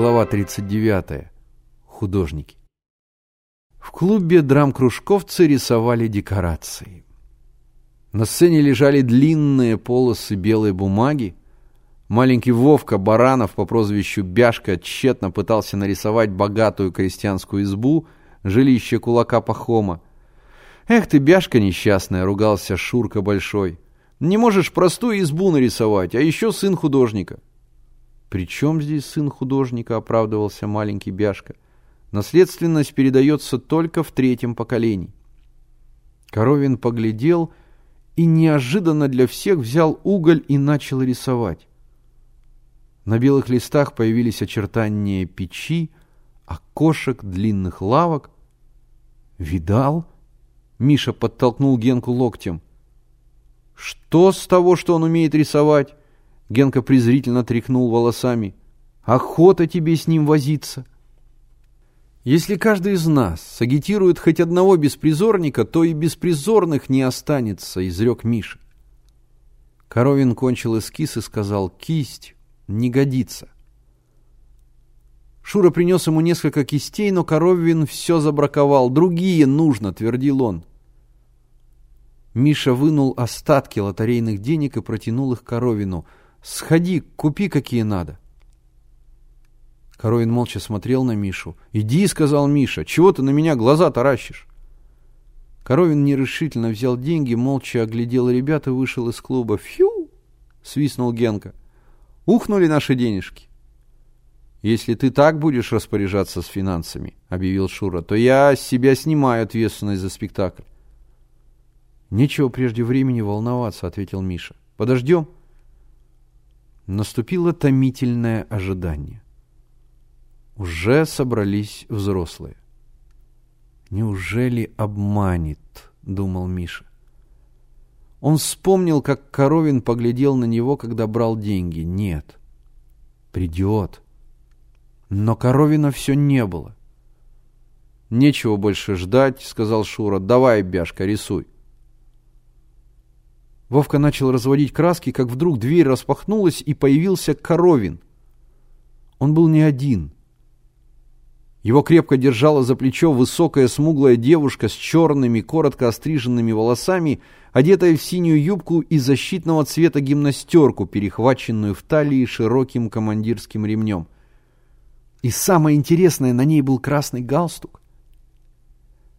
Глава 39. Художники. В клубе драм-кружковцы рисовали декорации. На сцене лежали длинные полосы белой бумаги. Маленький Вовка Баранов по прозвищу Бяшка тщетно пытался нарисовать богатую крестьянскую избу, жилище кулака Пахома. «Эх ты, Бяшка несчастная!» — ругался Шурка Большой. «Не можешь простую избу нарисовать, а еще сын художника». «При чем здесь сын художника?» — оправдывался маленький Бяшка. «Наследственность передается только в третьем поколении». Коровин поглядел и неожиданно для всех взял уголь и начал рисовать. На белых листах появились очертания печи, окошек, длинных лавок. «Видал?» — Миша подтолкнул Генку локтем. «Что с того, что он умеет рисовать?» Генка презрительно тряхнул волосами. «Охота тебе с ним возиться!» Если каждый из нас сагитирует хоть одного беспризорника, то и беспризорных не останется, изрек Миша. Коровин кончил эскиз и сказал, кисть не годится. Шура принес ему несколько кистей, но Коровин все забраковал. Другие нужно, твердил он. Миша вынул остатки лотерейных денег и протянул их Коровину. «Сходи, купи, какие надо». Коровин молча смотрел на Мишу. «Иди», — сказал Миша, — «чего ты на меня глаза таращишь?» Коровин нерешительно взял деньги, молча оглядел ребят и вышел из клуба. «Фью!» — свистнул Генка. «Ухнули наши денежки». «Если ты так будешь распоряжаться с финансами», — объявил Шура, — «то я с себя снимаю ответственность за спектакль». «Нечего прежде времени волноваться», — ответил Миша. «Подождем». Наступило томительное ожидание. Уже собрались взрослые. «Неужели обманет?» — думал Миша. Он вспомнил, как Коровин поглядел на него, когда брал деньги. Нет, придет. Но Коровина все не было. «Нечего больше ждать», — сказал Шура. «Давай, Бяшка, рисуй». Вовка начал разводить краски, как вдруг дверь распахнулась, и появился Коровин. Он был не один — его крепко держала за плечо высокая смуглая девушка с черными, коротко остриженными волосами, одетая в синюю юбку и защитного цвета гимнастерку, перехваченную в талии широким командирским ремнем. И самое интересное, на ней был красный галстук.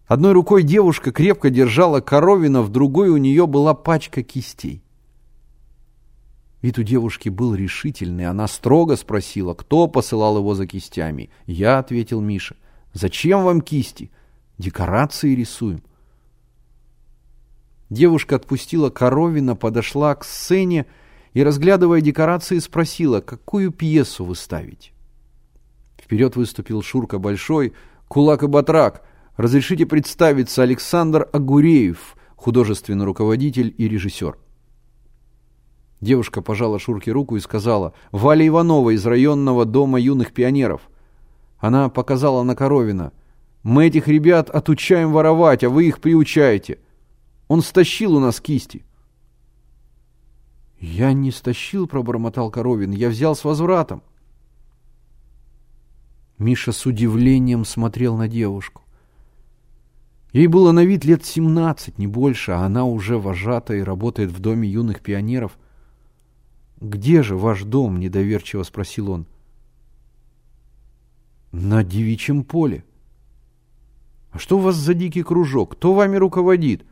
Одной рукой девушка крепко держала коровина, в другой у нее была пачка кистей. Вид у девушки был решительный. Она строго спросила, кто посылал его за кистями. Я ответил Миша. Зачем вам кисти? Декорации рисуем. Девушка отпустила коровина, подошла к сцене и, разглядывая декорации, спросила, какую пьесу вы ставите. Вперед выступил Шурка Большой, Кулак и Батрак. Разрешите представиться Александр Агуреев, художественный руководитель и режиссер. Девушка пожала Шурке руку и сказала, «Валя Иванова из районного дома юных пионеров». Она показала на Коровина. «Мы этих ребят отучаем воровать, а вы их приучаете. Он стащил у нас кисти». «Я не стащил», — пробормотал Коровин, — «я взял с возвратом». Миша с удивлением смотрел на девушку. Ей было на вид лет семнадцать, не больше, а она уже вожата и работает в доме юных пионеров — «Где же ваш дом?» – недоверчиво спросил он. «На девичьем поле». «А что у вас за дикий кружок? Кто вами руководит?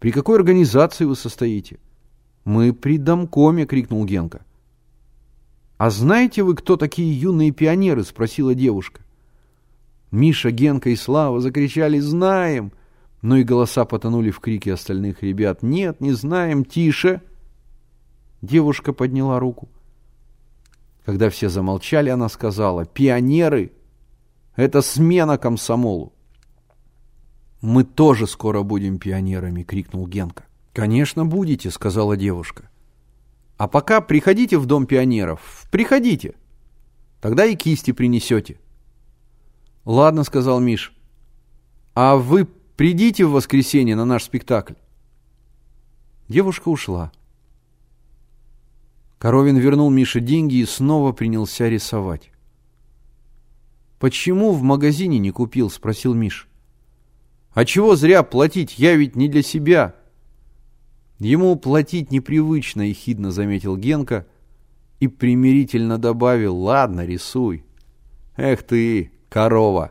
При какой организации вы состоите?» «Мы при домкоме!» – крикнул Генка. «А знаете вы, кто такие юные пионеры?» – спросила девушка. Миша, Генка и Слава закричали «Знаем!» Но и голоса потонули в крике остальных ребят. «Нет, не знаем, тише!» Девушка подняла руку. Когда все замолчали, она сказала, «Пионеры — это смена комсомолу». «Мы тоже скоро будем пионерами!» — крикнул Генка. «Конечно, будете!» — сказала девушка. «А пока приходите в Дом пионеров. Приходите. Тогда и кисти принесете». «Ладно», — сказал Миш. «А вы придите в воскресенье на наш спектакль». Девушка ушла. Коровин вернул Мише деньги и снова принялся рисовать. «Почему в магазине не купил?» — спросил Миш. «А чего зря платить? Я ведь не для себя». Ему платить непривычно, — ехидно заметил Генка и примирительно добавил, «Ладно, рисуй». «Эх ты, корова!»